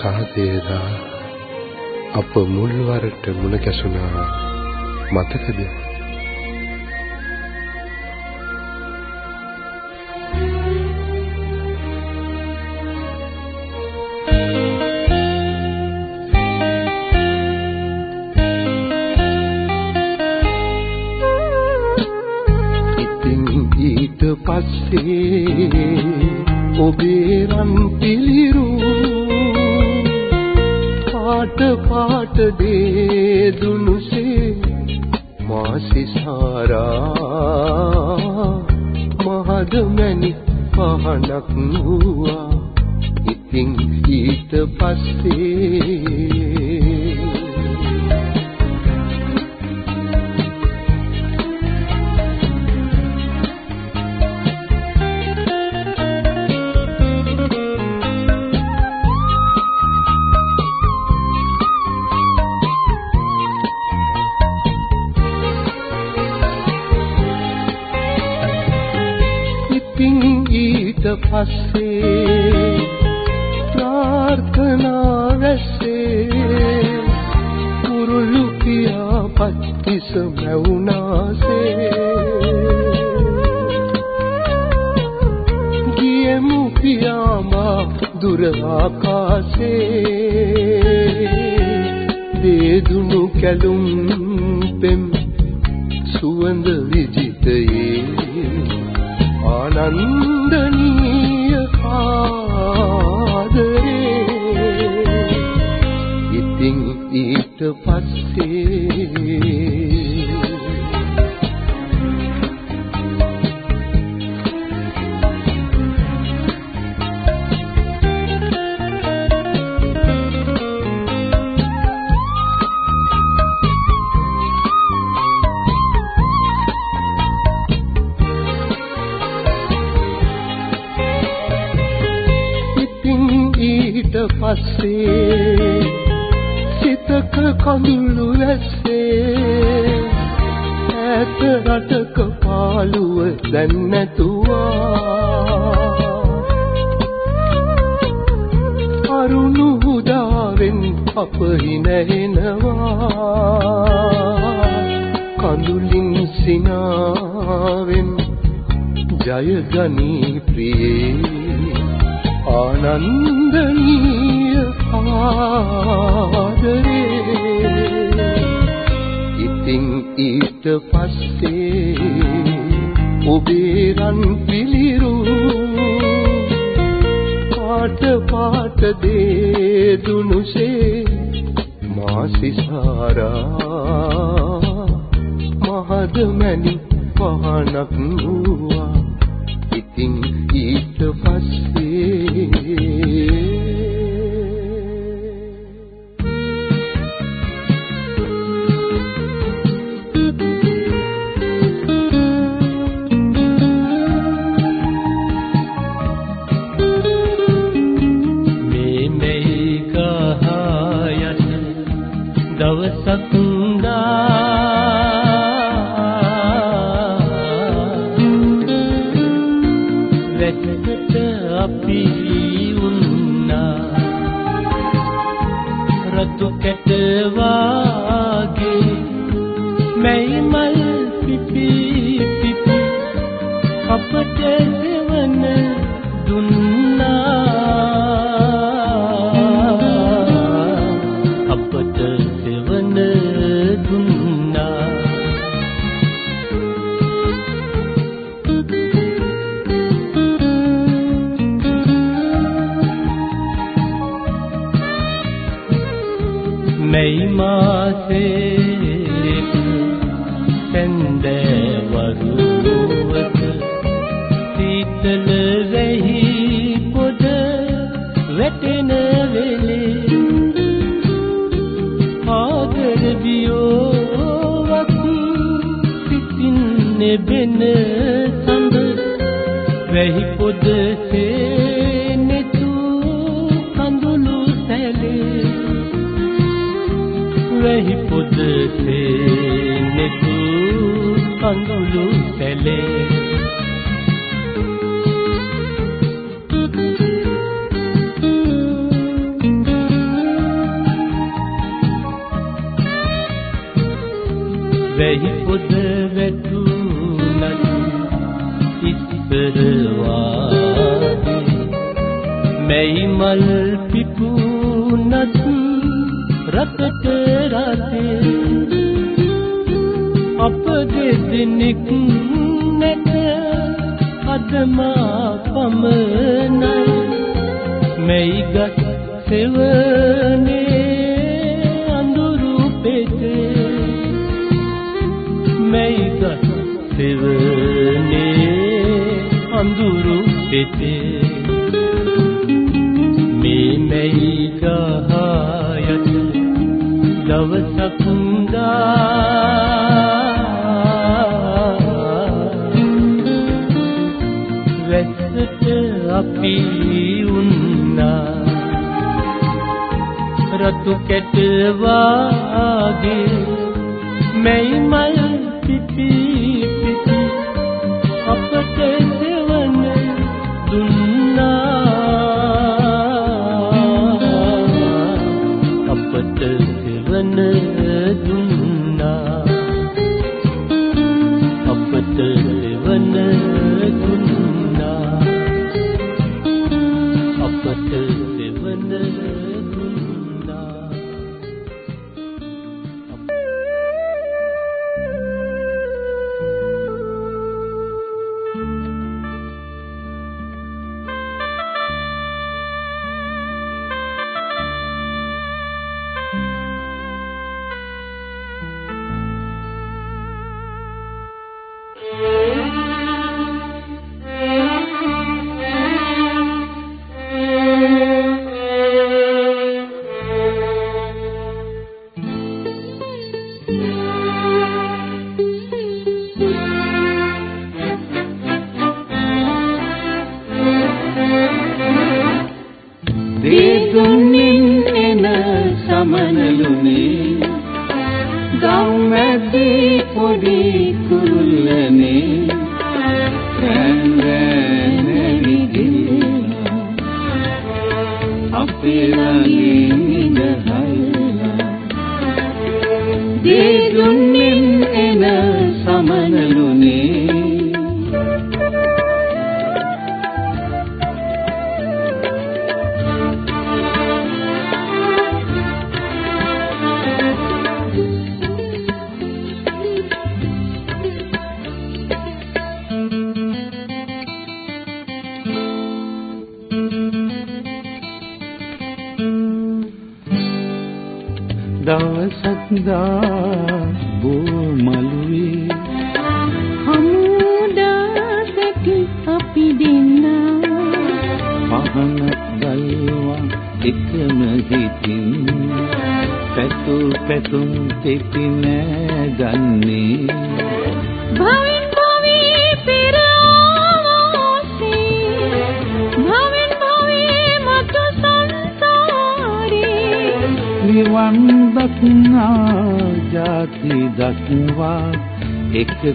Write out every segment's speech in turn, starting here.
සාදේදා අප මුල් වරට මුණ ගැසුණා මතකද? ඉතින් ඊට පස්සේ ඔබේ රන්ති दी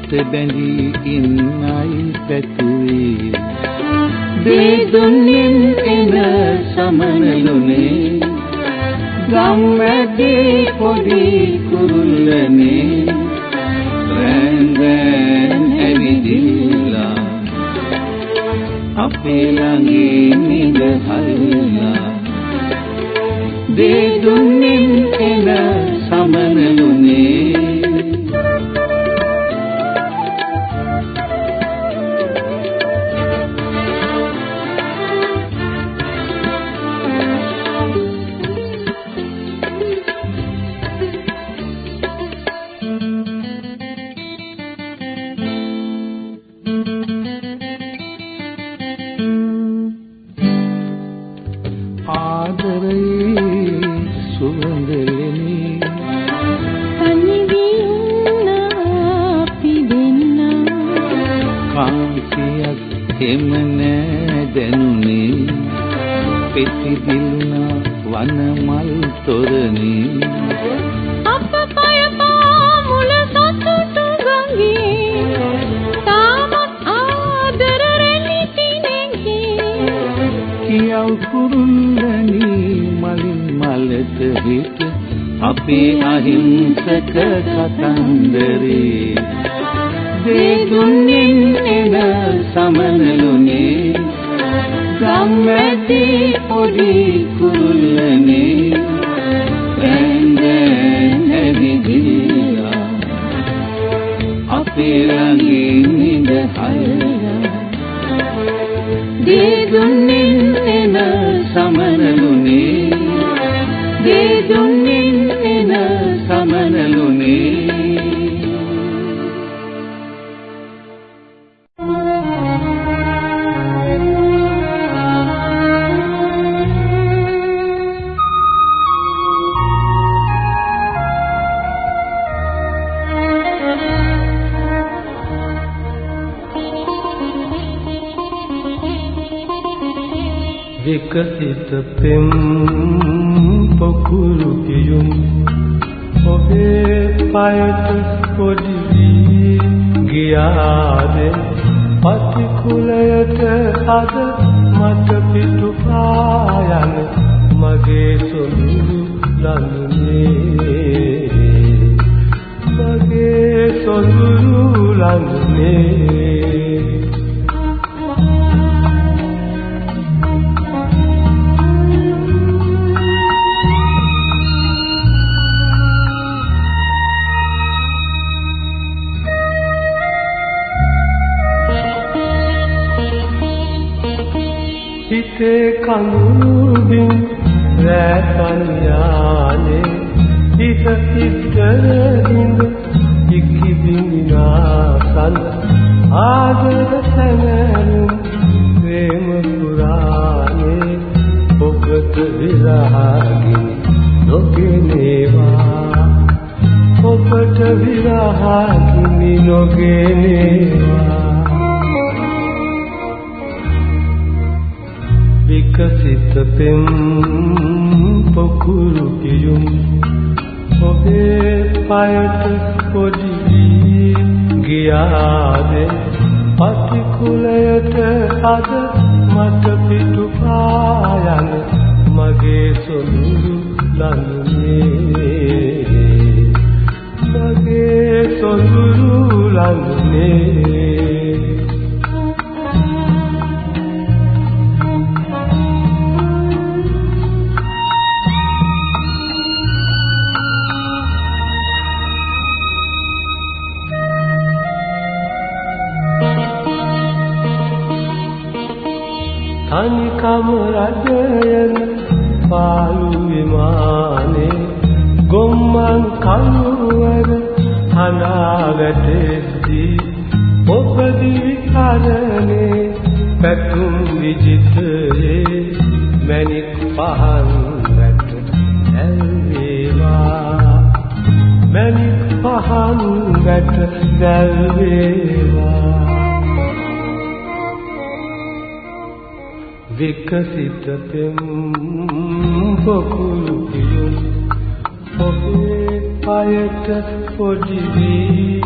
te ben උකුරුල්ලනි මලින් මලට හිත අපේ අහිංසක කතන්දරේ. දෙදුන්නින් එන සමනලුනේ ගම්මැති පොඩි කුරුල්ලනේ. ඇඳෙන් ඇවිදිලා අපේ රංගින් නිදහය සමනලුනේ දේ දුන් විජිතයේ මැණික් පහන් වැට ඇල්වේවා මැණික් පහන් වැට දැල්වේවා. විකසිත පෙම් පොකුල් පියුම් ඔබේ පයට පොඩි වී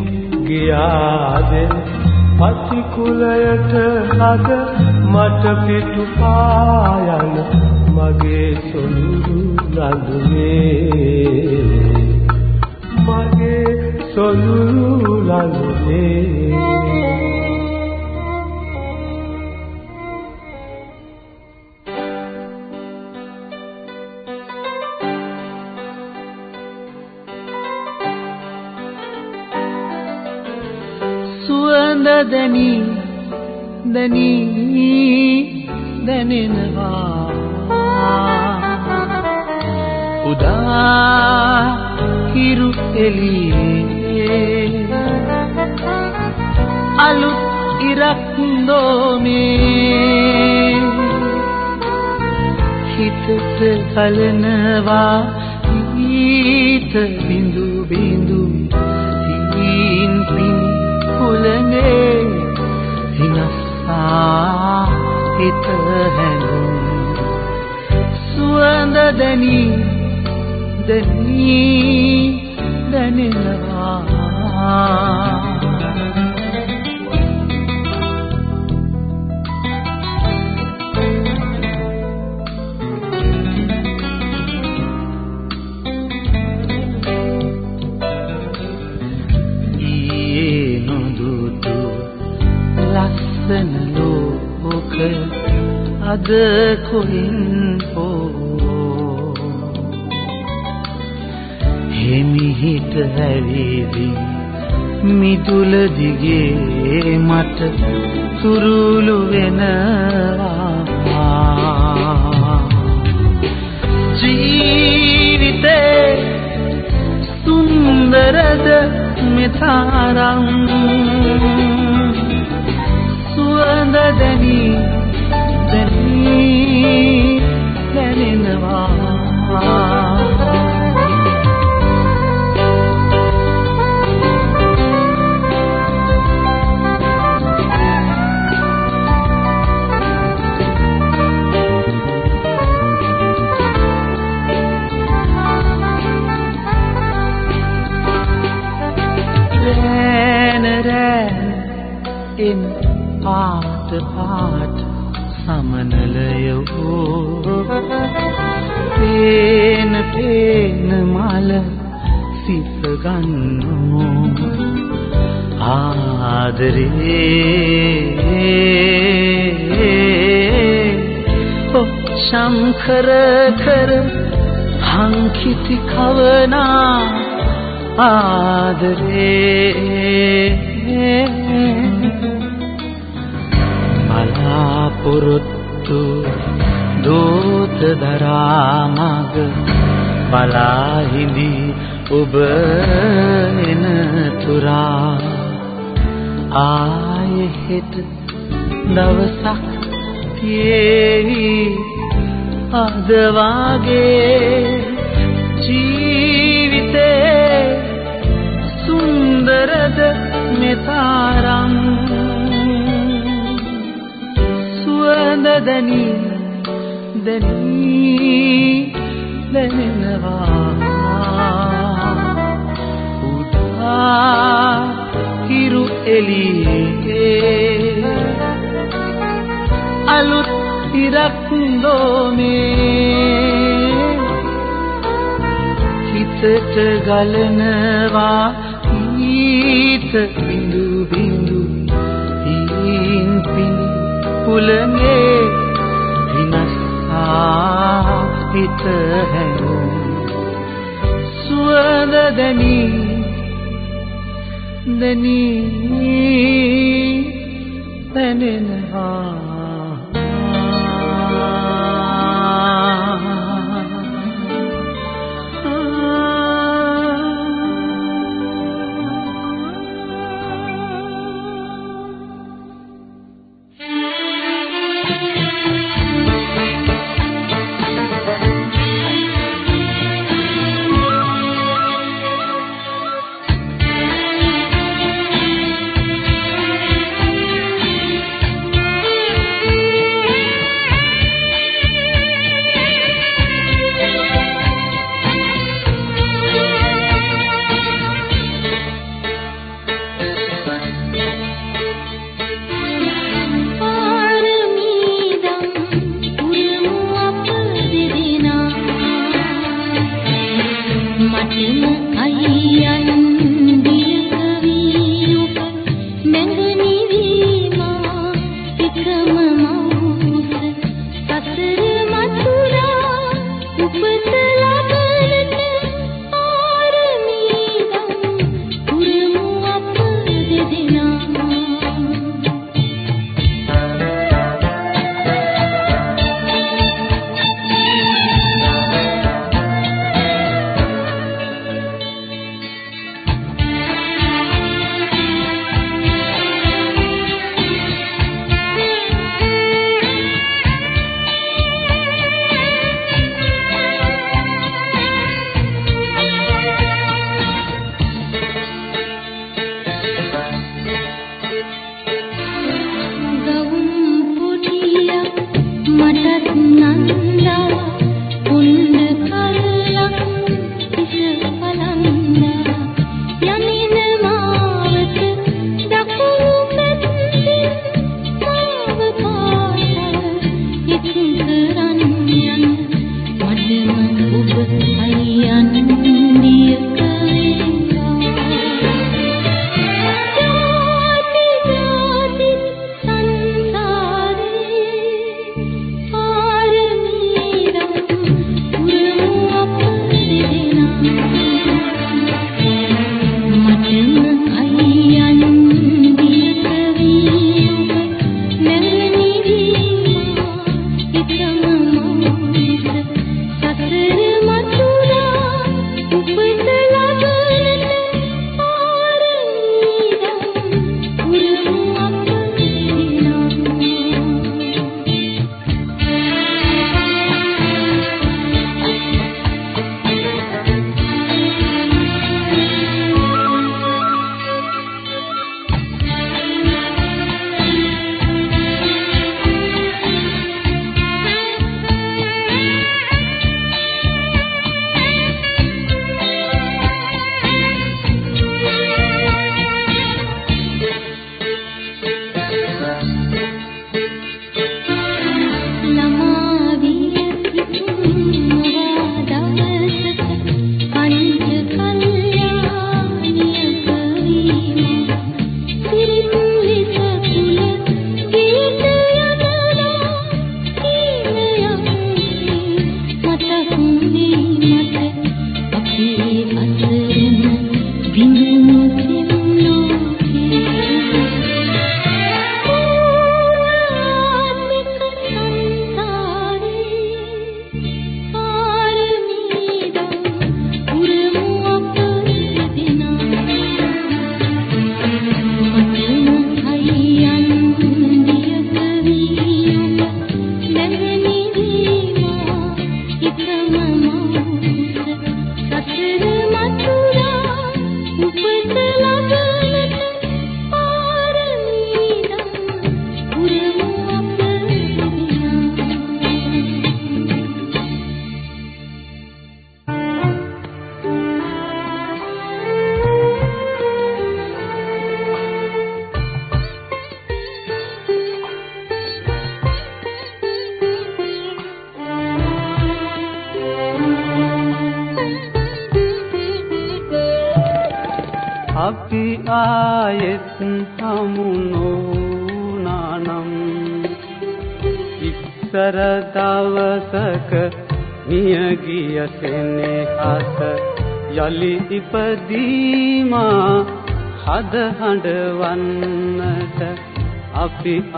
ගියාදෙන් පතිකුලයට අද මට පිටු පායන මගේ සොළුරු ලඳුනේ මගේ සොළුරු ලඳුනේ දැනී දැනී දැනෙනවා. උදා හිරු එළියේ අලුත් ඉරක් දෝමේ. හිතට කලනවා ඊත බිඳු බිඳු කුලනේ හිනස්සා හිත හැඟුම්. සුවඳ දැනී දැනී දැනෙනවා. අද කොයින් හෝ හිමිහිට හැවිදි මිදුල දිගේ මට තුරුළු වෙනවා. ඔ ශංකර කර හංකිති කවනා ආදරේ බලාපොරොත්තු දෝත දරා මග බලා හිඳි ඔබ එන තුරා ආයෙ හෙට දවසක් තියේවි අද වාගේ ජීවිතේ සුන්දරද මෙතරම් සුවඳ දැනී දැනී දැනෙනවා උදා හිරු එළියේ අලුත් ඉරක් දෝමේ. හිතට ගලනවා ඊත බිඳු බිඳු හීන් පින් පුලනේ විනස්සා හිත හැඟුම් සුවඳ දැනී දැනී දැනෙනවා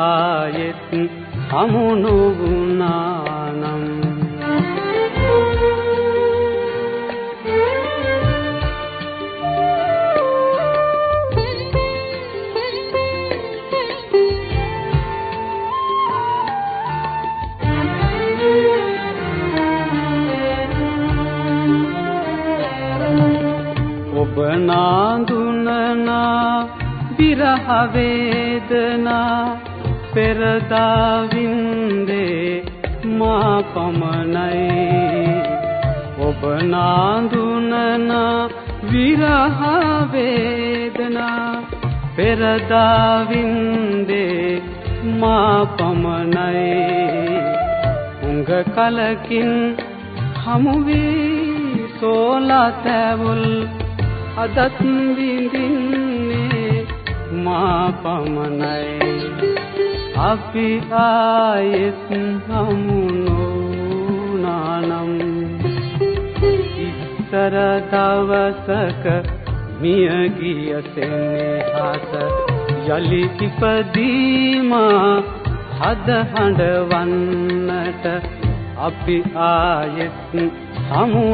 ආයෙත් හමුණු වුණානම්. ඔබ නාඳුනනා විරහ වේදනා පෙරදා වින්දේ මා පමණයි. ඔබ නාඳුනන විරහ වේදනා පෙරදා වින්දේ මා පමණයි. උඟ කලකින් හමු වී සෝලතැවුල් අදත් විඳින්නේ මා පමණයි. අපි ආයෙත් හමු නොනානම් ඉස්සර දවසක මිය ගිය සෙනෙහස යලි ඉපදීමා හද හඬවන්නට අපි ආයෙත් හමු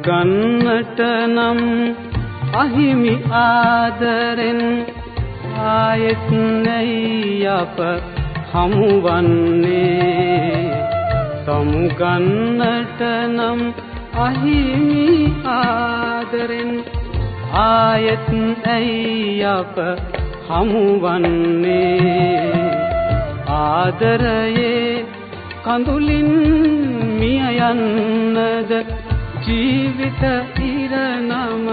නොවුනානම් සමුගන්නට නම් අහිමි ආදරෙන් ආයෙත් නැයි අප හමුවන්නේ. සමුගන්නට නම් අහිමි ආදරෙන් ආයෙත් ඇයි අප හමුවන්නේ. ආදරයේ කඳුලින් මිය යන්නද ජීවිත ඉරනම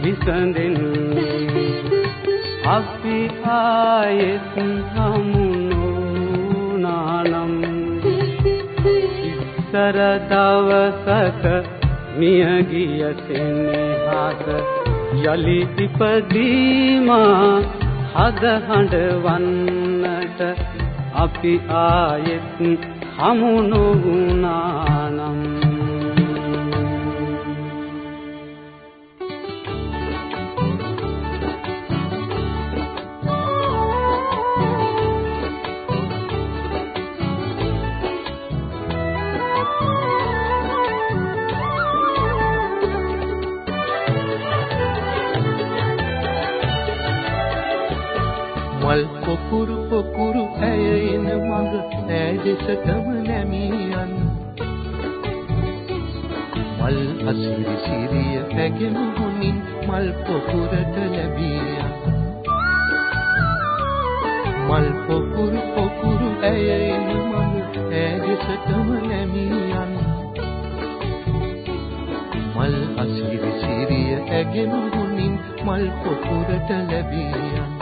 විසඳෙන්නේ අපි ආයෙත් හමු නොනානම් ඉස්සර දවසක මිය ගිය සෙනෙහස යලි ඉපදීමා හද හඬවන්නට අපි ආයෙත් හමු නොවුනානම් මල් පොකුරු පොකුරු ඇය එන මඟ ඈ දෙසටම නැමියන්. මල් අසිරි සිරිය ඇගෙන හොමින් මල් පොකුරට ලැබියන් මල් පොකුරු පොකුරු ඇය එන මඟ ඈ දෙසටම නැමියන්. මල් අසිරි සිරිය ඇගෙන හොමින් මල් පොකුරට ලැබියන්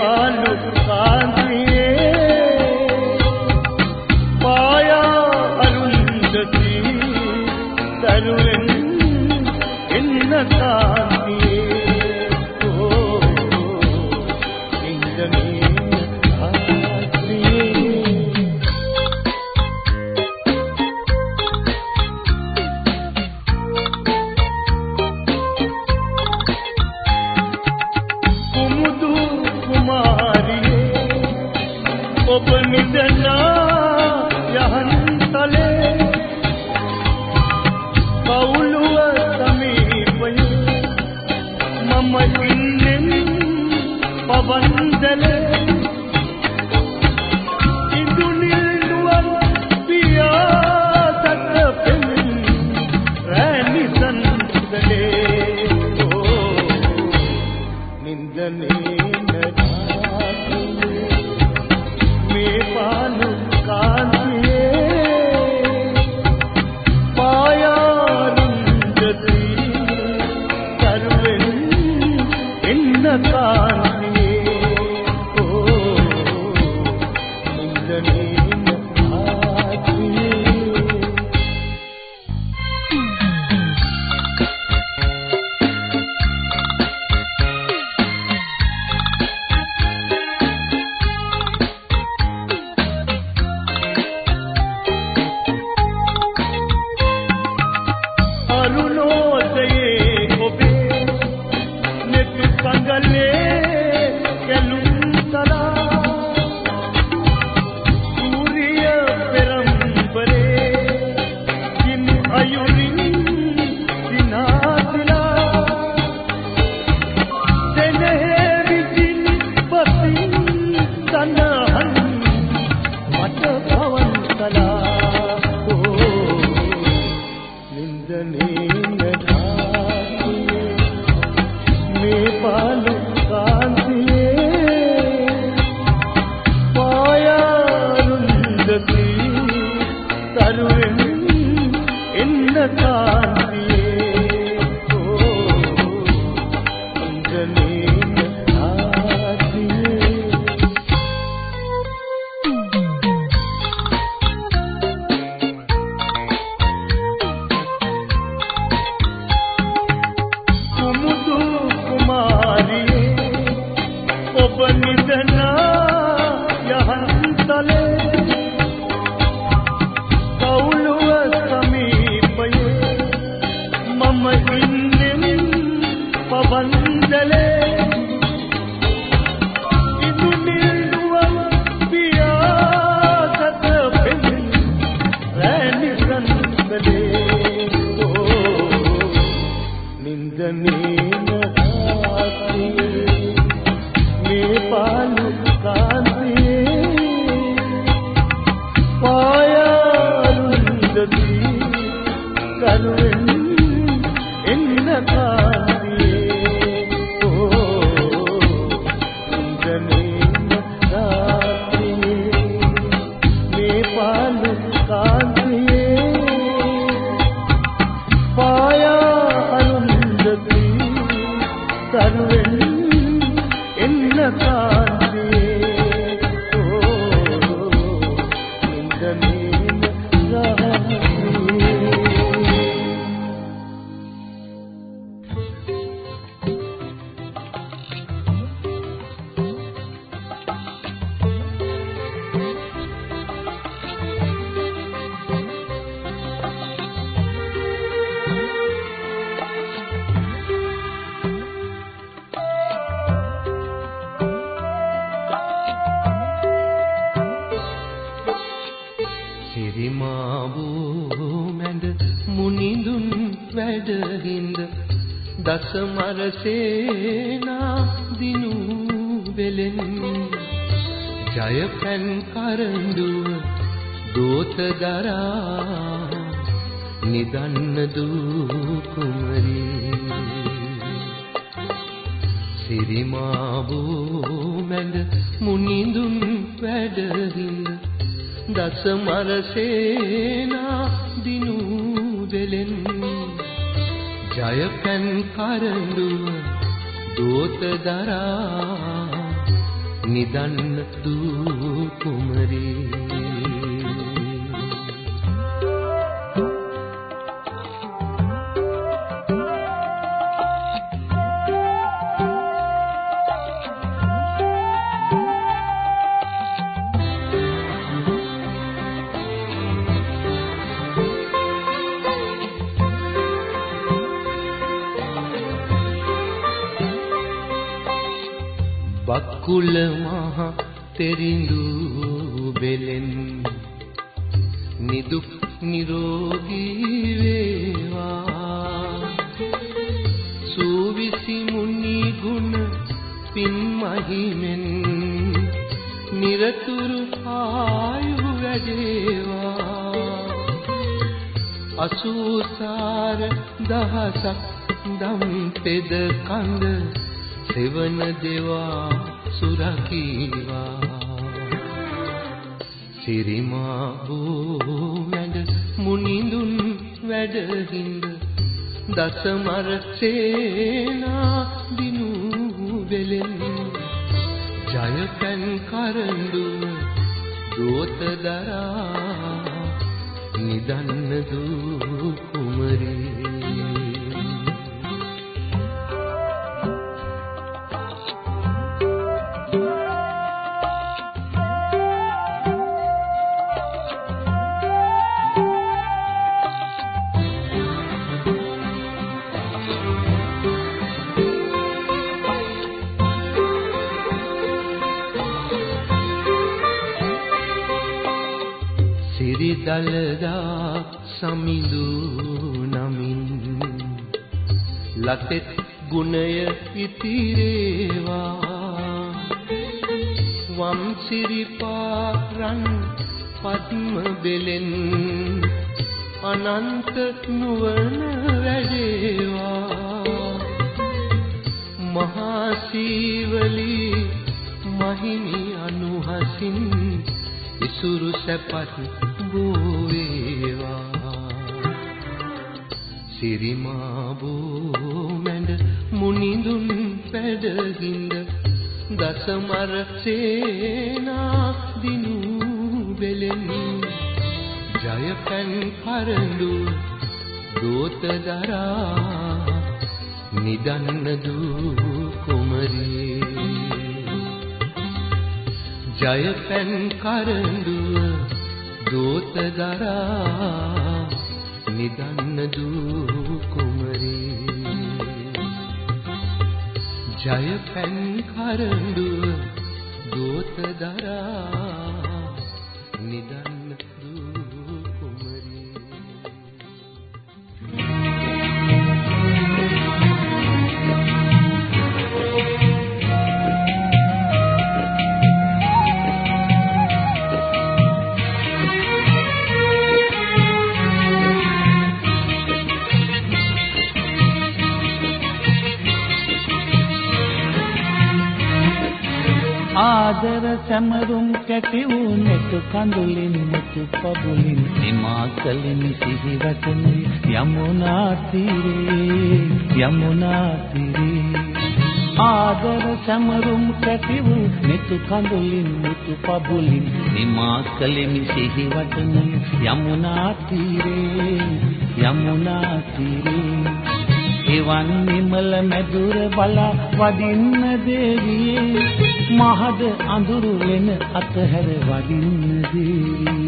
මේ ලතෙත් ගුණය ඉතිරේවා. වම් සිරිපාරන් පද්ම බෙලෙන් අනන්ත නුවණ වැඩේවා මහා සීවලී මහිනි අනුහසින් ඉසුරු සැපත් බෝවේවා සිරිමා බෝ මැඬ මුනිඳුන් පැඩහිඳ දසමර සේනා දිනු වෙලෙන් ජය පැන් කරඬු දෝත දරා නිදන්න දූ කුමරී ජය පැන් කරඬුව දෝත දරා යමුනා තීරේ ආදර සැමරුම් කැටි වූ නෙතු කඳුලින් නෙතු පබුලින් හිමාකලින් සිහිවටන යමුනා තීරේ යමුනා තීරේ. එවන් නිමල මැදුර බලා වදින්න දේවියේ මහද අඳුරු ලෙන අතහැර වදින්න දේවියේ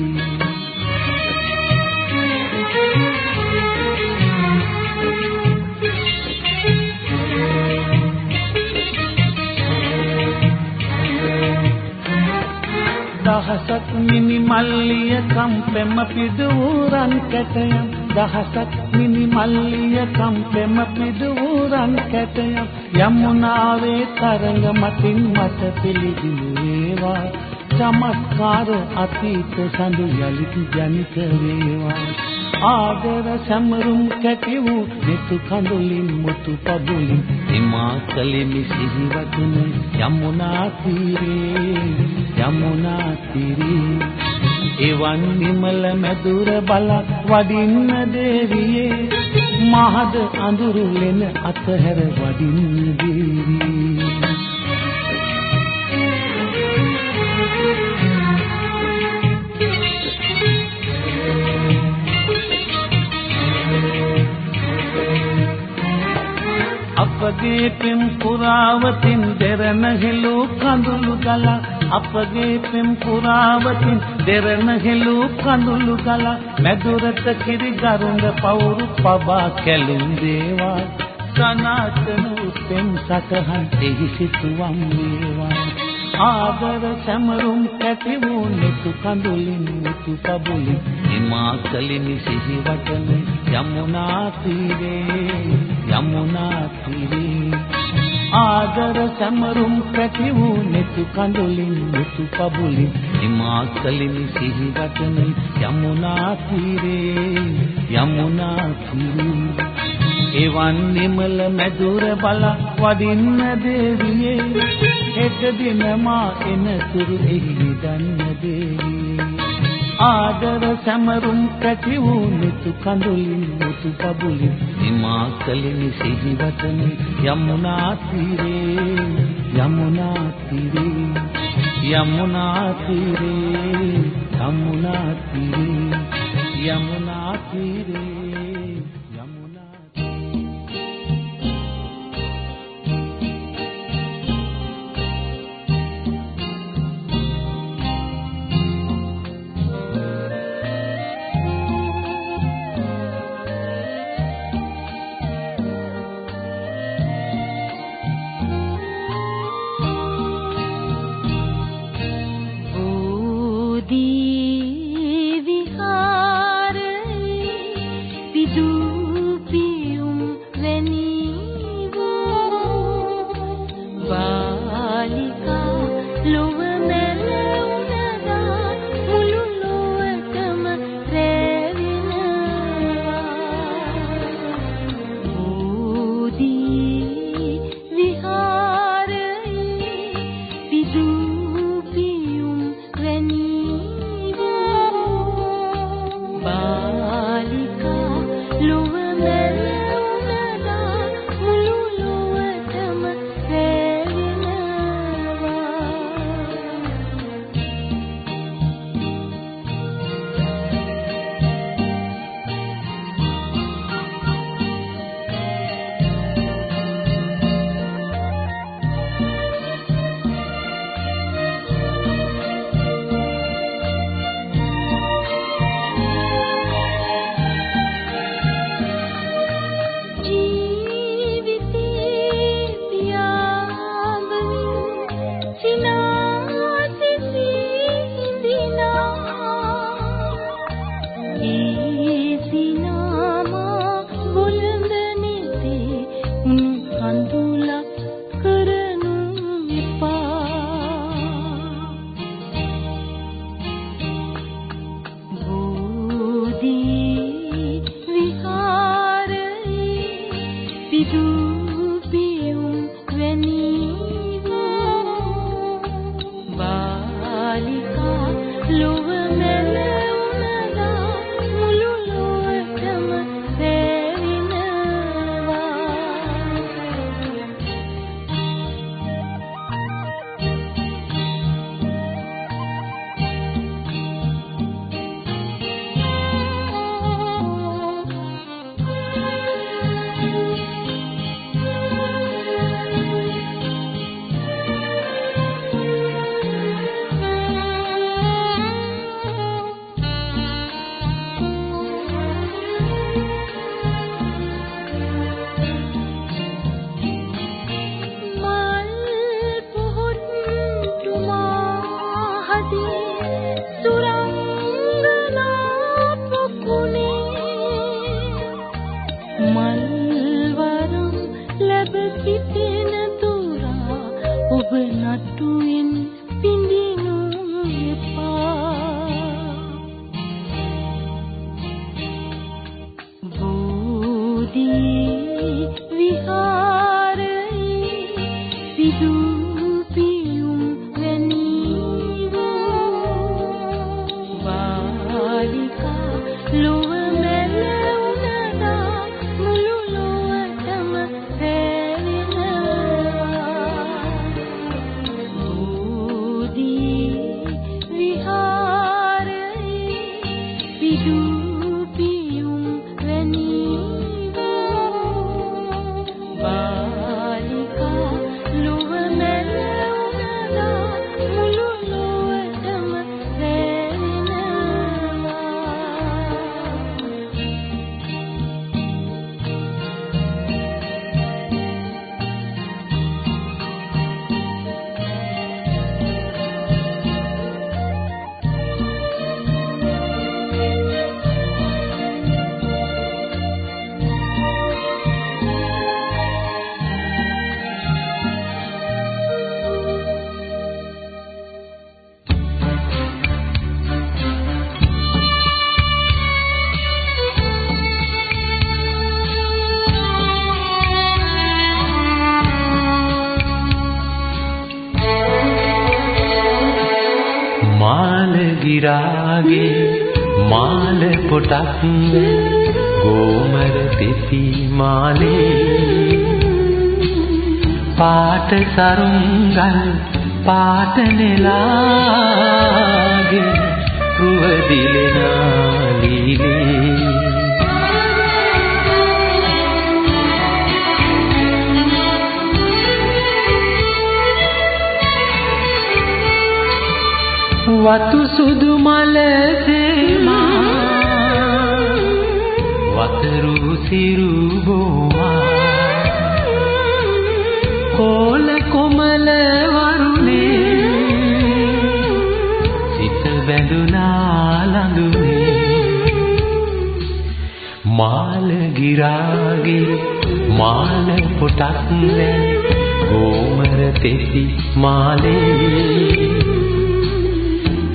මල්ලිය කම්පෙම පිදුරන් කැටයම් දහසක් මිනි මල්ලිය කම්පෙම පිදුරන් කැටයම් යමුනාවේ තරඟ මතින් මට පිළිදිනු වේවා චමත්කාර අතීත සඳු යලිත් ජනිත වේවා ආදර සමරුම් කැටි වූ නිතු කඳුලින් මුතු පබුලින් හිමාකලෙමි සිහිවතුන යමුනා තීරේ යමුනා තීරේ. එවන් නිමල මැදුර බල වඩින්න දේවියේ. මහද අඳුරු ලෙන අතහැර වඩින්න දේවියේ. අපගේ පෙම් පුරාවතින් දෙරණ හෙළු කඳුළු ගල අපගේ පෙම් පුරාවතින් දෙරණ හෙළු කඳුළු ගල මැදුරට කිරි ගරුඬ පවුරු පබා කැලුම් දේවා. සනාතන උපෙම් සතහන් එහි සිතුවම් වේවා. ආදර සැමරුම් කැටි වූ නිතු කඳුලින් නිතු පබුලින් හිමාකලිනි සිහි වටන යමුනා තීරේ යමුනා තීරේ. ආදර සමරුම් පැති වූ netu කඳුලින් මුතු පබුලින් හිමාකලිනි සිහි වටමින් යමුනා තීරේ යමුනා තීරේ. එවන් නිමල මැදුර බල වදින්න දේවියේ හෙට දින මා එනතුරු එහි දන්න දේවියේ ආදර සමරුම් පැති වූ නිතු කඳුලින් මුතු පබුලින් හිමාකලිනි සිහි වටමින් යමුනා තීරේ යමුනා තීරේ යමුනා තීරේ යමුනා තීරේ යමුනා තීරේ. ගෝමර තෙති මාලේ. පාට සරුංගල් පාට නෙලාගෙන රුව දිලෙනා ලීලේ. වතු සුදු මල සේමා වතරු සිරු බෝවා. කෝල කොමල වරුනේ සිත බැඳුනා ළඟුනේ මාල ගිරාගේ මාල පොටක් ගෝමර තෙසි මාලේ.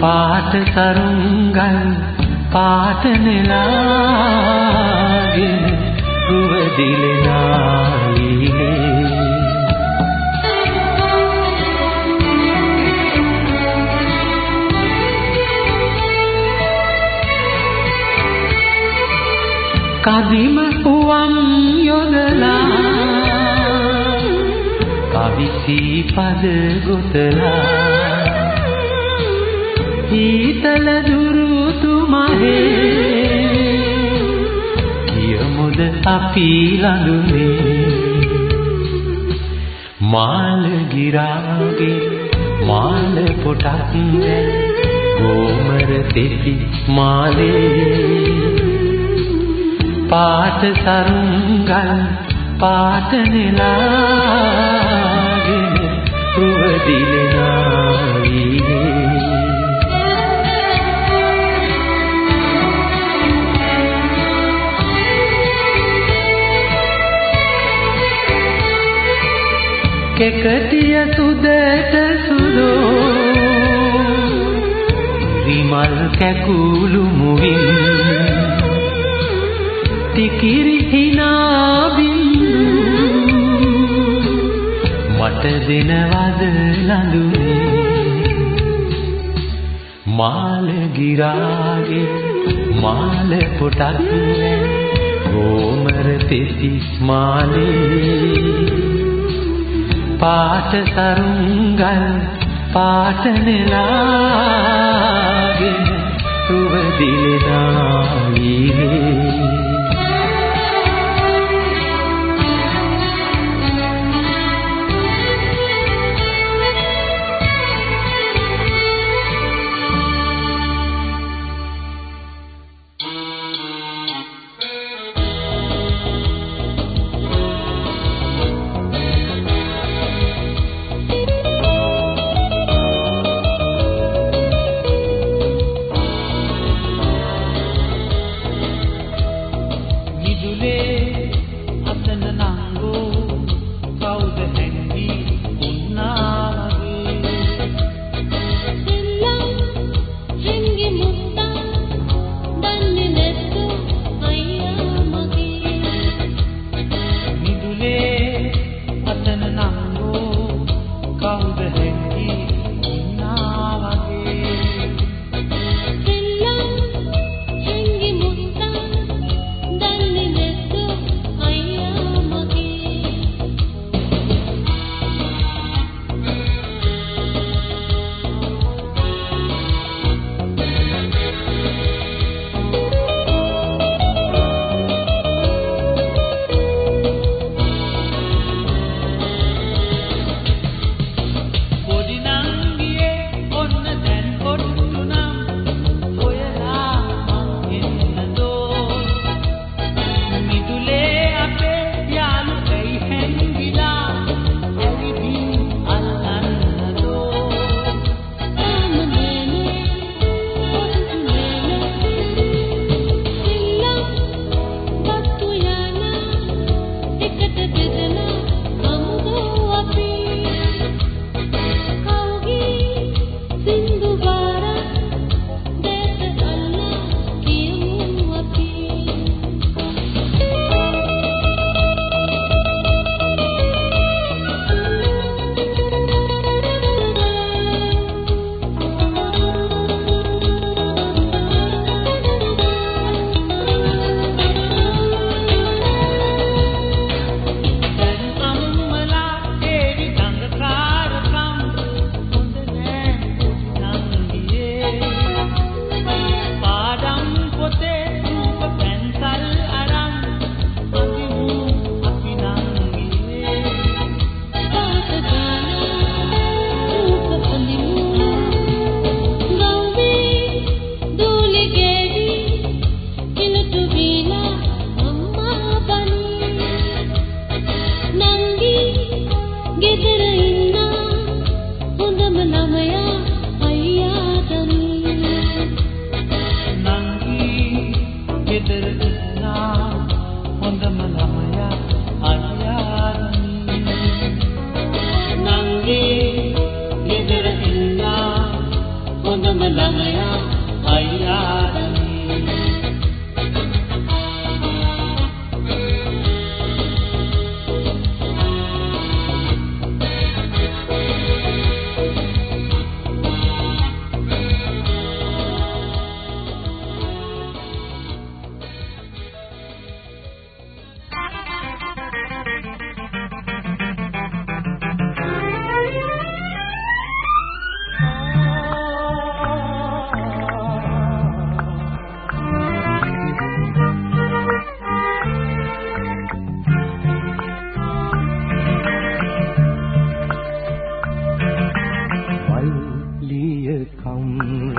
පාට සරුංගල් පාට නෙලාගෙන රුව දිලනාලිනේ කදිම උවන් යොදලා කවිසි පද ගොතලා හීතල දුරුතු මහේ කියමුද අපි ළඟුනේ මාල ගිරාගේ මාල පොටක් ගෝමර තෙති මාලේ පාට සරුංගල් පාට නෙලාගෙන රුව දිලනාවිනේ කෙකටිය සුදට සුදෝ. විමල් කැකුළු මුවින් තිකිරි හිනා බින්දු මට දෙනවද ලඳුනේ මාල ගිරාගේ මාල පොටක් ගෝමර තෙති මාලේ. පාට සරුංගල් පාට නෙලාගෙන රුව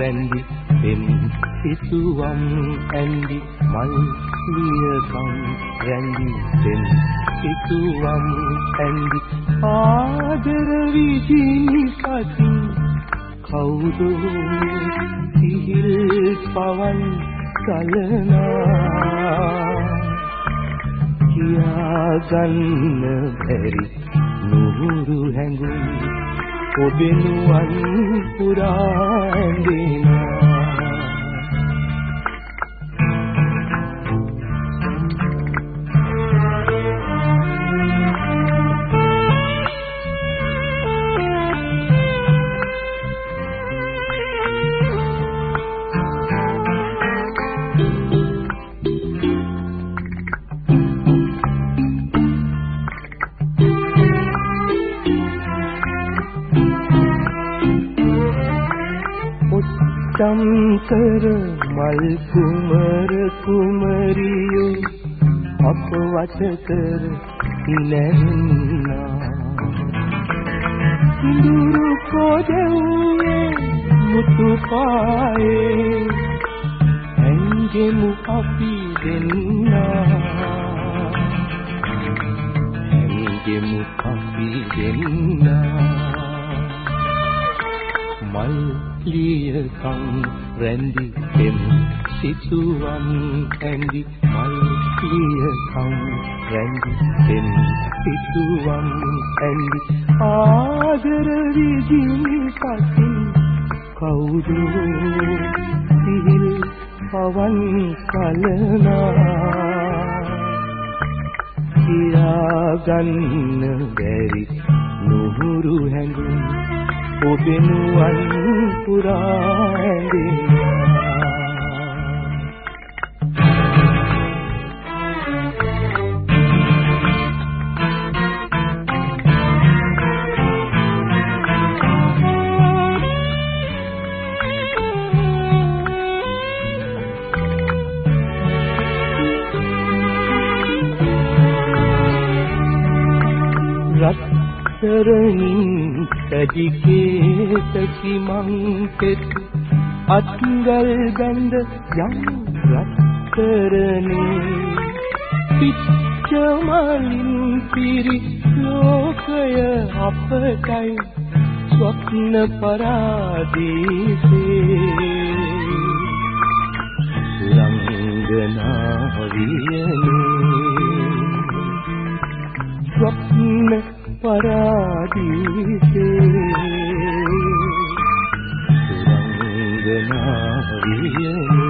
දිලනාලිනේ සිතුවම් ඇඳි මල් ලියකම් රැඳි දෙන් සිතුවම් ඇඳි. ආදර විජිනි සති කවුද සිහිල් පවන් කලනා කියාගන්න බැරි නුහුරු හැඟුම් ඔබෙනුවන් පුරා ඇඳෙනා චම්කර මල් කුමර කුමරියෝ අප වත කර ඉලෙන්නා සිඳුරු කොදෙව්වේ මුතු පායේ ඇංගෙමු අපි දෙන්නා. ඇංගෙමු අපි දෙන්නා. මල් ලියකම් රැඳි පෙම් සිතුවම් ඇඳි මල් ලියකම් රැඳි පෙම් සිතුවම් ඇඳි ආදර විජිනි පසි කවුද සිහිල් පවන් කලනා කියාගන්න බැරි නුහුරු හැඟුම් ඔබෙනුවන් පුරා රත්තරනින් සැදිකේ සැසිමන් පෙත් අත්ගල් බැඳ යම් රත්තරනේ. පිච්චමලින් පිරි ලෝකය අපටයි ස්වප්න පරාදීසේ. රංගනා වියනේ ස්වප්න පරාදීසේ සුරංගනා වියනේ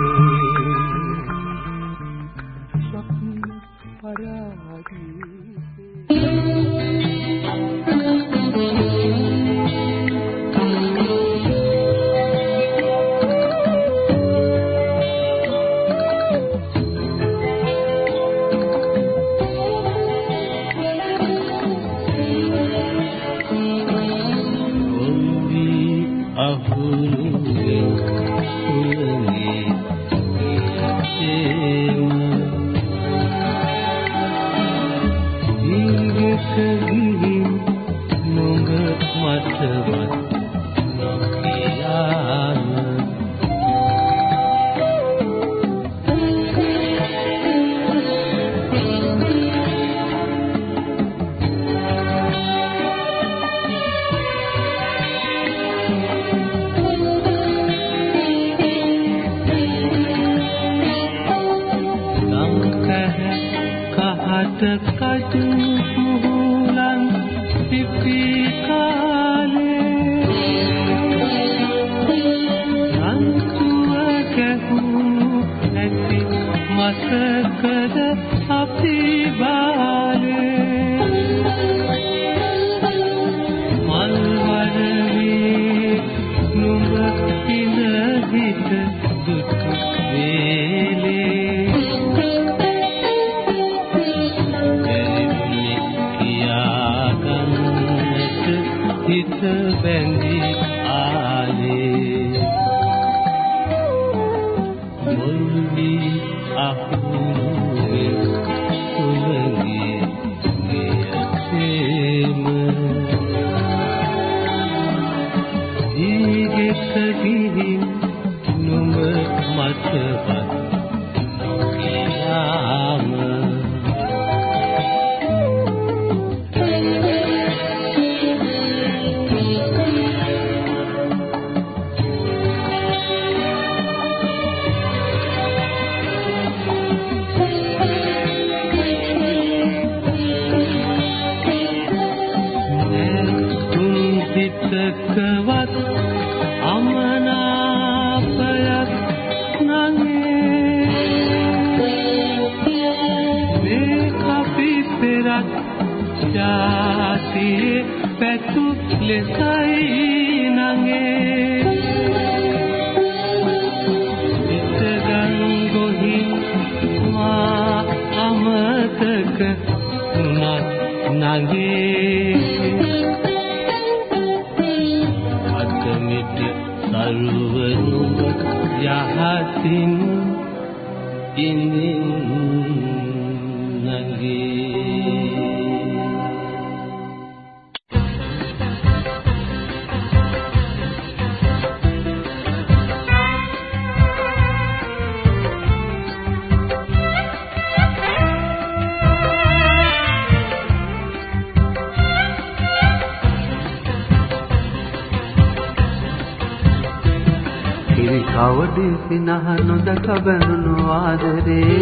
කිරි කවඩි සිනහ නොදක බැඳුණු ආදරේ.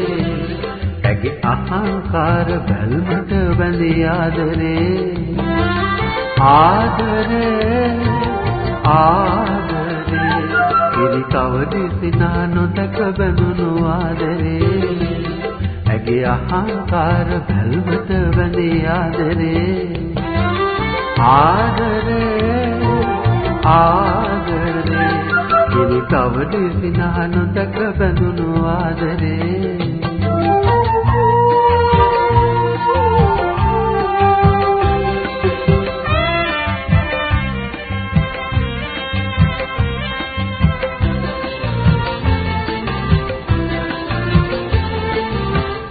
ඇගේ අහංකාර බැල්මට බැඳි ආදරේ. ආදරේ ආදරේ. කිරි කවඩි සිනහ නොදක බැඳුණු ආදරේ. ඇගේ අහංකාර බැල්මට බැඳි ආදරේ. ආදරේ ආදරේ කිරි කවඩි සිනහ නොදක බැඳුණු ආදරේ.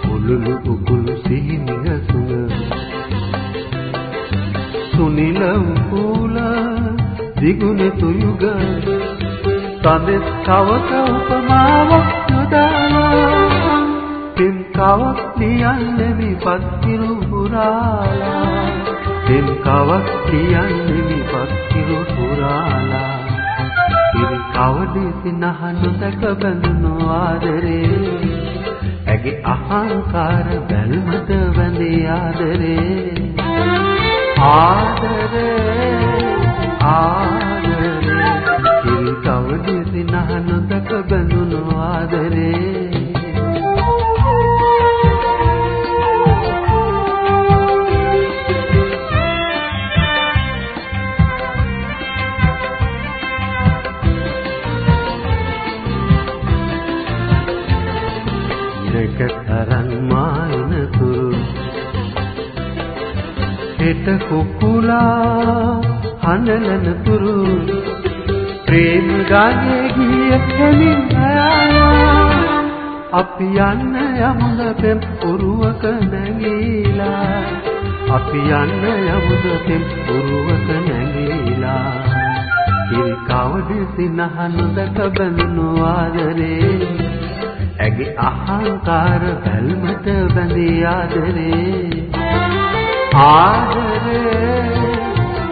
උළුළු උකුළු සිහිනිය සුඟ සුනිල උපුල දිගුණ තුයුග තඳෙස් තවක උපමාවක් යොදාලා. පින් කවක් ලියන්නේ පත්කිරු පුරාලා පින් කවක් ලියන්නේ පත්කිරු පුරාලා ඉරි කවදි සිනහනු දැක බඳුණු ආදරේ. ඇගේ අහංකාර බැල්මට වැඳි ආදරේ. ආදරේ ආදරේ ආදරේ ඉරක තරන් මායන තුරු හෙට කුකුලා හඬලන තුරු ප්‍රේම ගානේ ගිය හැමින් ආයා අපි යන්න යමුද පෙම් උරුවක නැගීලා? අපි යන්න යමුද පෙම් උරුවක නැගීලා? කිරි කවද සිනහන දැක බඳුණු ආදරේ? ඇගේ අහංකාර බැල්මට බැඳි ආදරේ? ආදරේ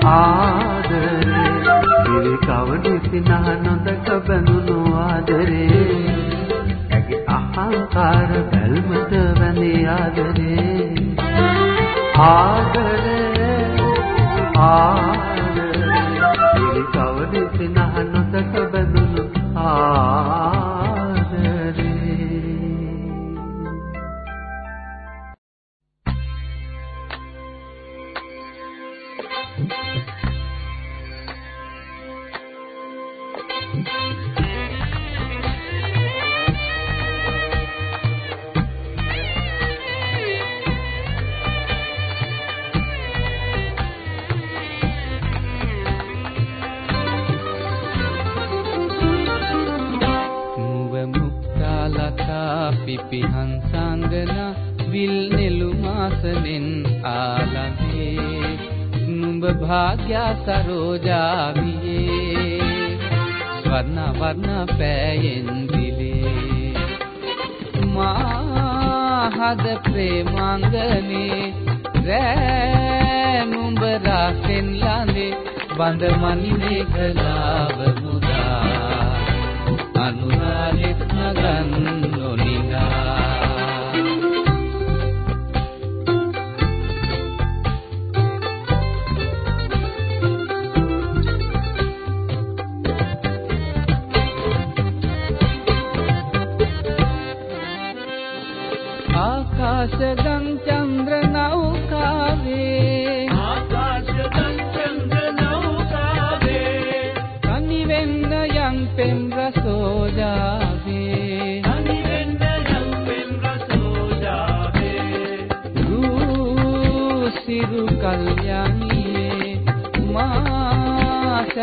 ආදරේ. ඉරි කවදි සිනහ නොදක බැඳුණු ආදරේ? ඇගේ අහංකාර බැල්මට බැඳි ආදරේ. ආදරේ මුක්තාලතා පිපිහංසංගන විල් නෙළුමාසනෙන් ආලගේ. නුඹ භාග්‍යා සරෝජාවියේ. වර්ණ වර්ණ පෑයෙන් දිලේ. හද ප්‍රේමංගනේ රෑ නුඹ රාසෙන් ළඳේ බඳ මනිනේ කලාව මුදා. අනුරාලෙත් නගන් නොනිනා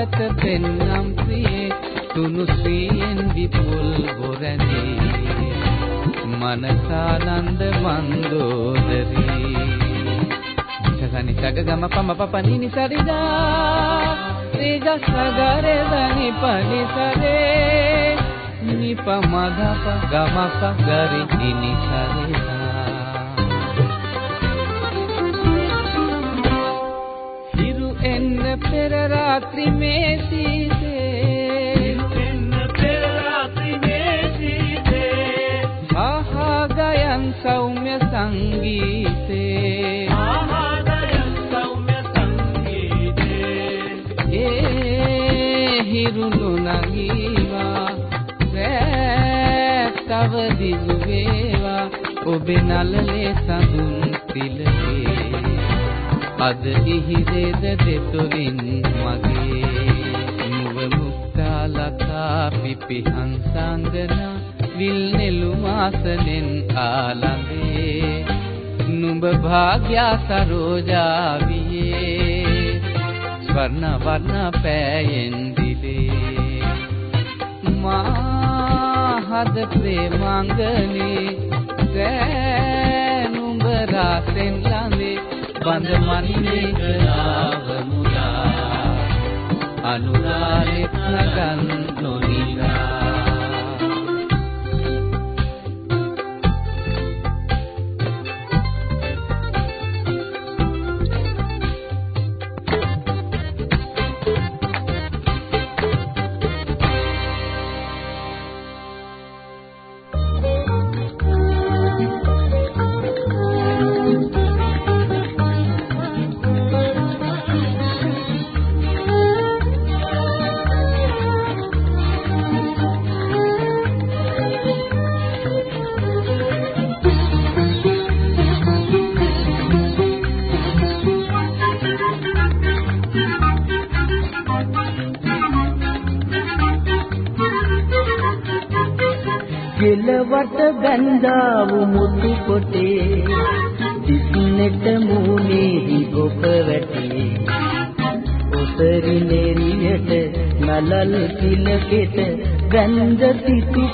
මා සත පෙන්නම් ප්‍රියේ තුනු ශ්‍රීයෙන් විපුල් බොරණේ මනසානන්ද මන්දෝදරී සසනි සග ගම පම පප නිනි සරිදා තේජ සගරේ රාත්‍රි මේ සීසේ එන්න පෙර රාත්‍රි මේ සීතේ ආහා ගයන් සෞම්‍ය සංගීතේ ආහාරයන් සෞම්‍ය සංගීතේ ඒ හිරුණු නගීවා රෑ තව දිගු වේවා ඔබේ නලලේ සඳුන් පිලේ අද ඉහිරේද දෙතොලින් මගේ නුව මුක්තා ලතා පිපි හංසංගනා විල් නෙළුමාසනෙන් ආලඟේ නුඹ භාග්‍යා සරෝජාවියේ ස්වර්ණ වර්ණ පෑයෙන් දිලේ මා හද ප්‍රේමංගනේ රෑ නුඹ රාසෙන් ළඟේ බඳ මනිනේ කලාව මුලා. අනුරාලෙත් නගන් නොනිලා. බැඳා වූ මුතු කොටේ දිස්නෙට මූණේ ඔබ වැටේ. ඔසරි නෙරියට නලල් කිලකෙට ගන්ධ සිටි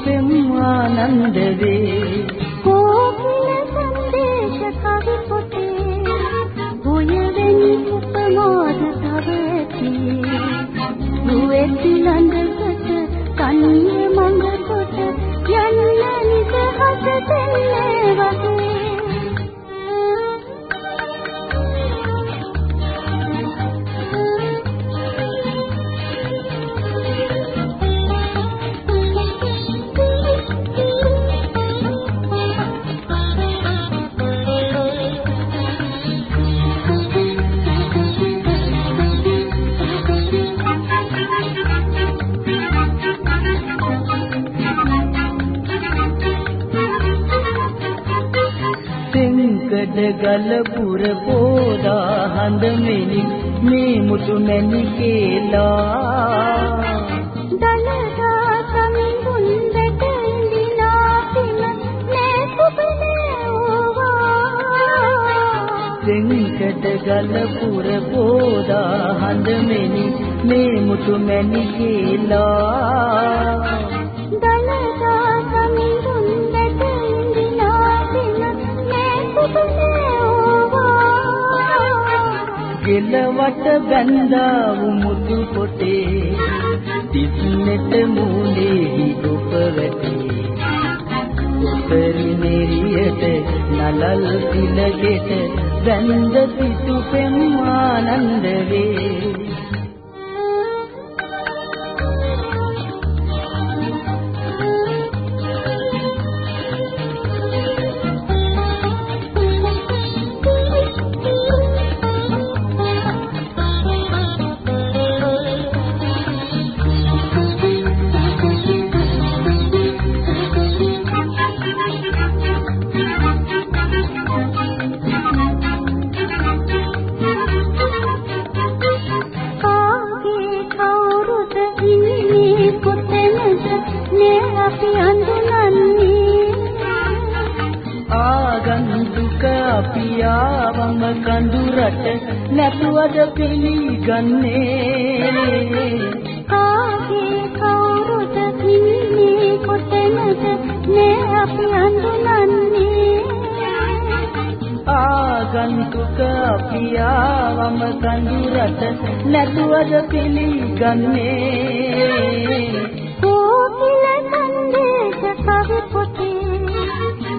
කඳුරට නැතුවද පිළිගන්නේ? කෝකිල සංදේශ කවි පොතේ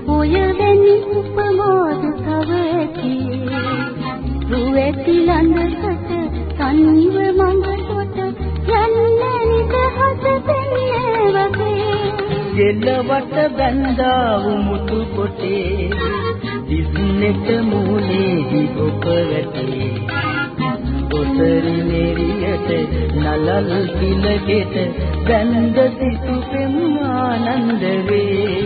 ඔය වැනි උපමාද ඇති රුවැති ළඟකට තනිව මඟට යන්නේ නිදහස දෙන්නේ වගේ. ගෙලවට බැඳා උමුතු කොටේ දිස්නෙට මූලේ ඔබ වැටේ ඔසරි නෙරියට නලල් කිලගෙට බැඳ සිටු පෙම් ආනන්ද වේ.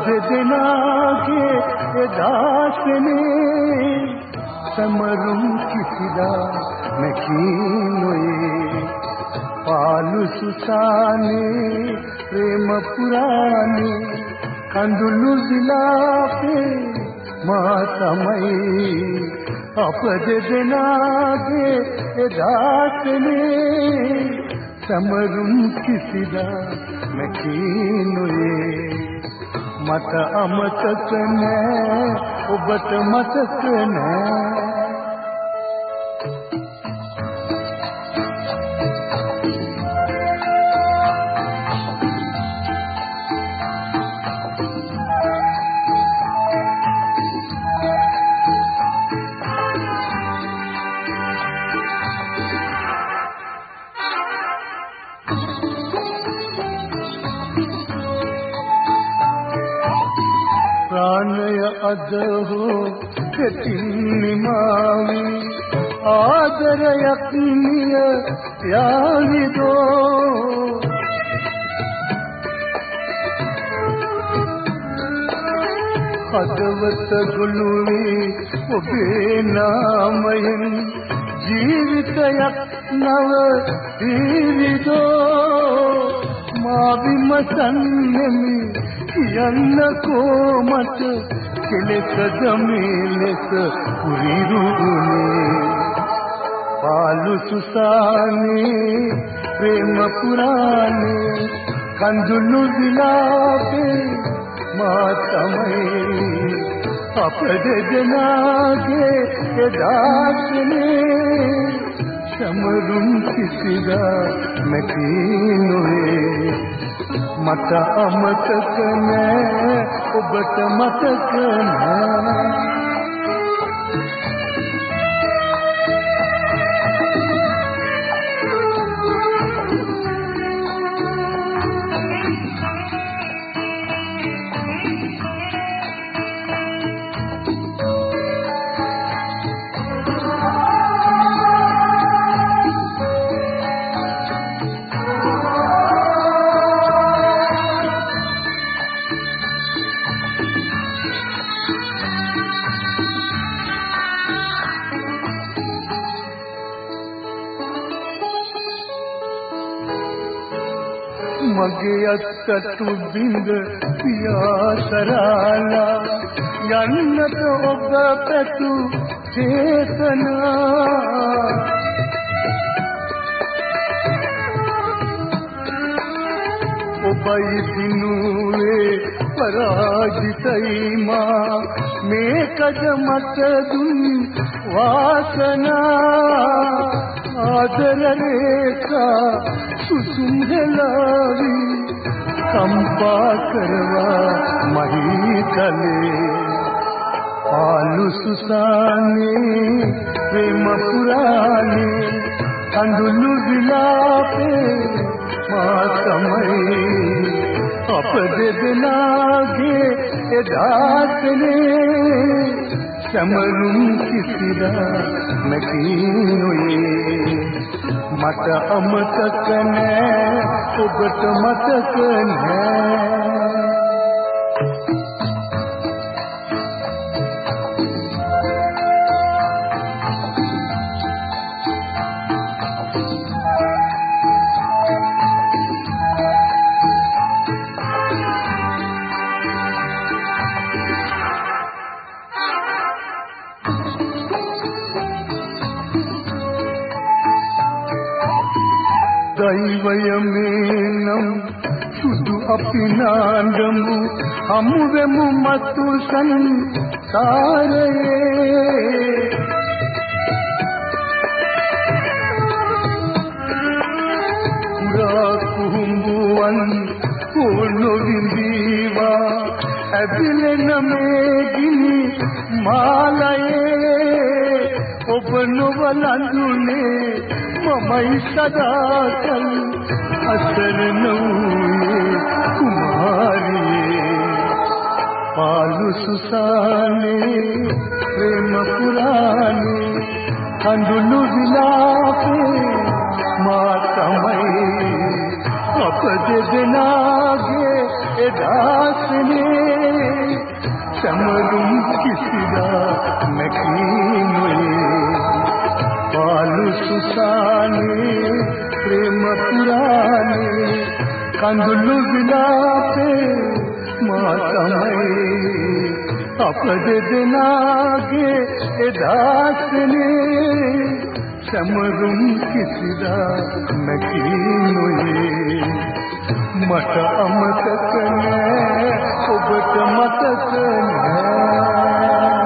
අප දෙදෙනාගේ එදාසනේ සමරුම් කිසිදා නැකී නොයේ පාලු සුසානේ ප්‍රේම පුරානේ කඳුළු විලාපේ මා තමයි අප දෙදෙනාගේ එදාසනේ සමරුම් කිසිදා නැකී නොයේ මට අමතක නෑ ඔබට මතක නෑ. කියන්නකෝ මට කෙලෙසද මේ ලෙස පුරිරුනේ පාලු සුසානේ ප්‍රේම පුරානේ කඳුළු විලාපේ මා තමයි අප දෙදෙනාගේ එදාසනේ සමරුම් කිසිදා නැති නොවේ. මට අමතක නෑ ඔබට මතක නෑ. මගේ අත්තට බින්ද පියාසරාලා යන්නට ඔබ පැතු චේතනා ඔබයි දිනුවේ පරාජිතයි මා මේකද මට දුන් වාසනා ආදර රේඛා සුසුම් හෙලාවි කම්පා කරවා මහීතලේ ආලු සුසානේ ප්‍රේම පුරානේ කඳුළු විලාපේ මා තමයි අප දෙදෙනාගේ එදාතනේ සමරුම් කිසිදා මැකිනුයේ මට අමතක නෑ ඔබට මතක නෑ. හමුවෙමු මතු සුසානේ ප්‍රේම පුරානේ කඳුළු විලාපේ මා තමයි අප දෙදෙනාගේ එදාසනේ සමරුම් කිසිදා මැකීනුයේ පාලු සුසානේ ප්‍රේම පුරානේ කඳුළු විලාපේ මා තමයි අප දෙදෙනාගේ එදාසනේ සමරුම් කිසිදා මැකීනුයේ මට අමතක නෑ ඔබට මතක නෑ.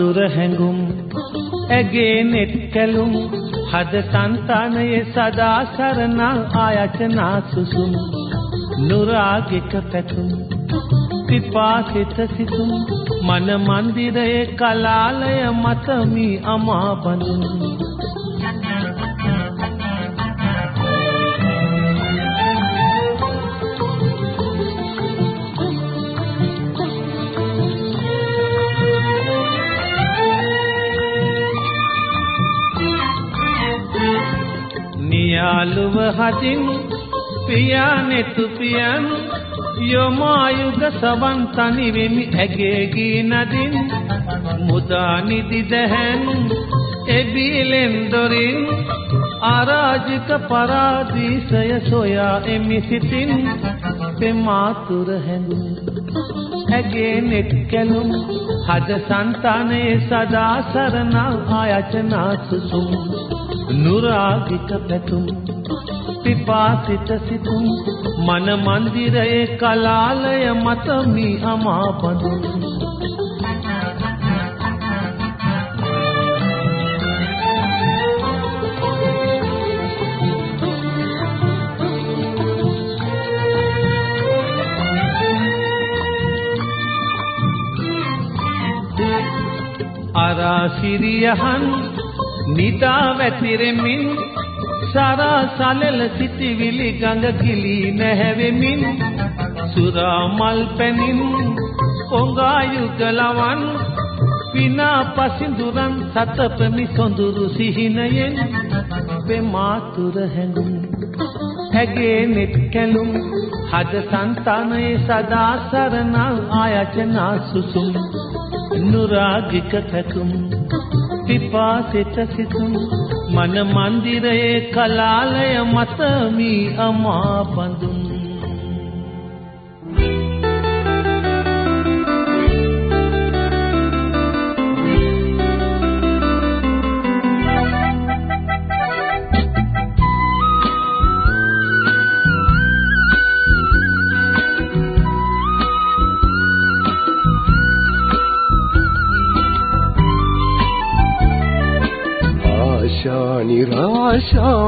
පෙමාතුර හැඟුම් ඇගේ නෙත් කැලුම් හද సంతානයේ සදා සරණ ආයතනා සුසුම්. නුරාගික පැතුම් පිපාසිත සිතුම් මන මන්දිරයේ කලාලය මතමි අමා බඳුන්. නියාලුව හදින් පියානෙතු පියන් යොමායුග සවන් තනි වෙමි ඇගේ ගී නදින් මුදා නිදි දැහැන් එබිලෙන් දොරින් අරාජික පරාදීසය සොයා එමි සිතින් පෙමාතුර හැඟුම් ඇගේ නෙත් කැලුම් හද సంతානයේ සදා සරණ ආයතනා සුසුම්. නුරාගික පැතුම් පිපාසිත සිතුම් මන මන්දිරයේ කලාලය මත මී අමා බඳුන් අරාසිරියහන් නිදා වැතිරෙමින් සරා සලල සිටිවිලි ගඟ කිලි නැහැවෙමින් සුරා මල් පැනින් පොඟා යුගලවන් විනා පසින්දුරන් සතපමි සොඳුරු සිහිනයෙන් පෙමාතුර හැඟුම්. ඇගේ නෙත් කැලුම් හද సంతානයේ සදා සරණ ආයතනා සුසුම්. නුරාගික පැතුම් පිපාසිත සිතුම්. මන මන්දිරයේ කලාලය මත මී අමා බඳුන්.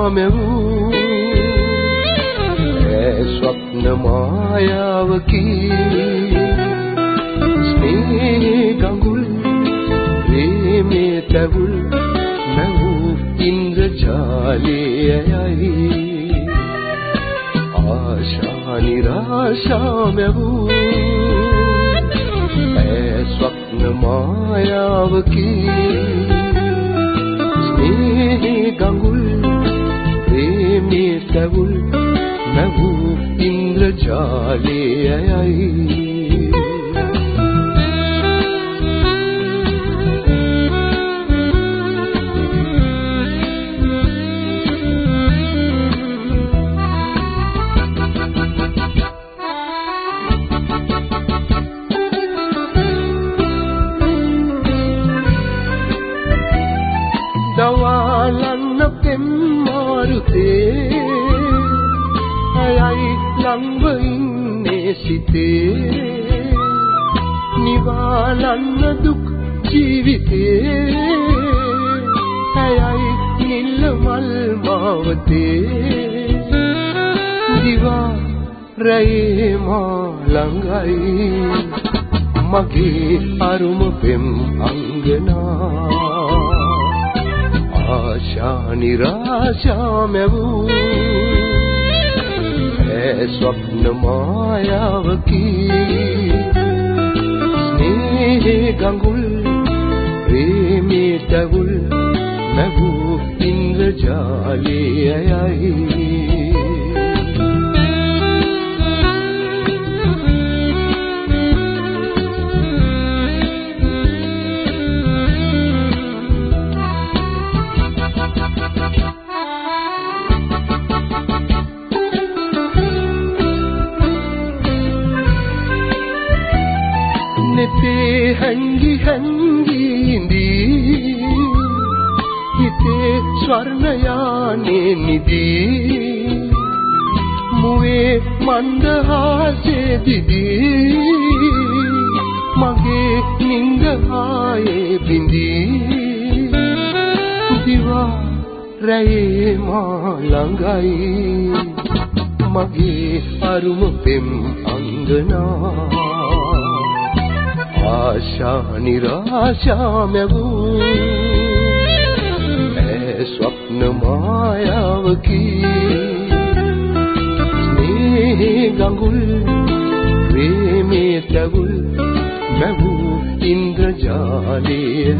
නිරාශාමෙවූ ඒ ස්වප්න මායාවකි. ස්නේහ ගඟුල් ප්‍රේමේ තැවුල් මැවූ ඉන්ද්‍රජාලයයි ආශා නිරාශාමෙවූ ඒ ස්වප්න මායාවකි. ප්‍රේමේ තැවුල් මැවූ නිරාශා මැවූ ඒ ස්වප්න හැංගි ඉඳී හිතේ ස්වර්ණ යානේ නිදී. මුවේ මන්දහාසේ දිදී. මගේ නින්ද ආයේ බිඳී. දිවා රැයේ මා ළඟයි. මගේ අරුම පෙම් අංගනා. ආශා නිරාශා මැවූ ඇ ස්වප්න මායාවකි ස්නේහ ගඟුල් ප්‍රේමේ තැවුල් මැවූ ඉන්ද්‍රජාලයයි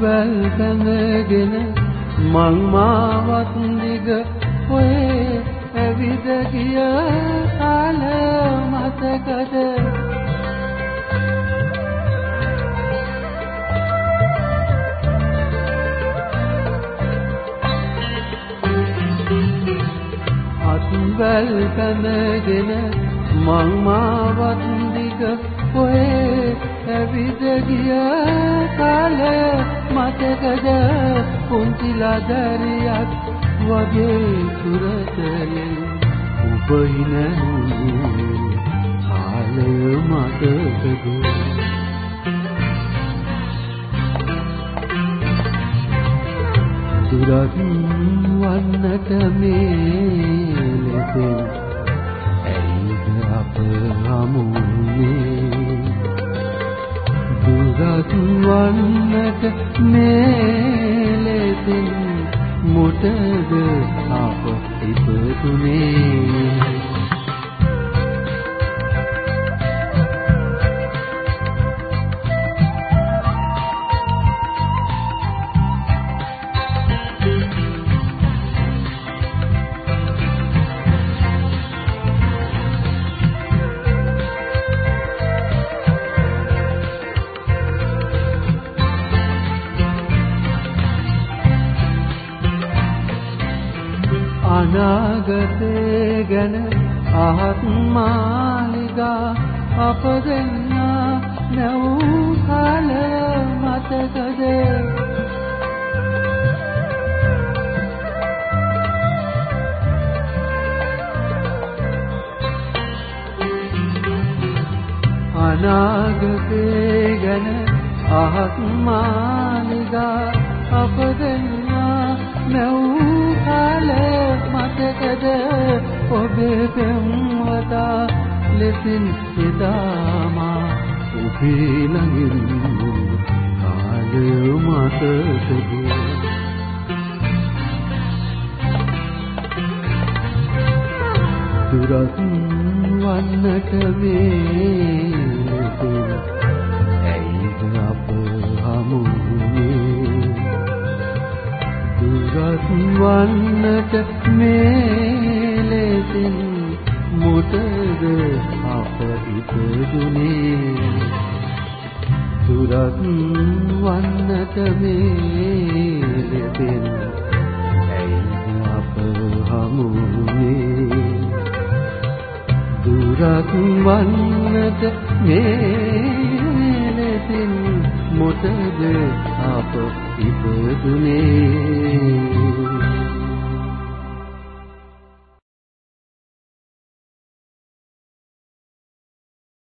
අඹල් බඳගෙන මං මාවත් දිග ඔය ඇවිද ගිය කාල මතකද? අත්වල් පැනගෙන මං මාවත් දිග ඔය ඇවිද ගිය කාලේ මතකද? කුංචි ලදරියක් වගේ සුරතයෙන් උපහින කාලය මතකද? දුරක් වන්නට මේ ලෙසෙන් ඇයිද අප හමුුනේ රතු වන්නට මේලෙතින් මුටද අප ඉපදුනේ.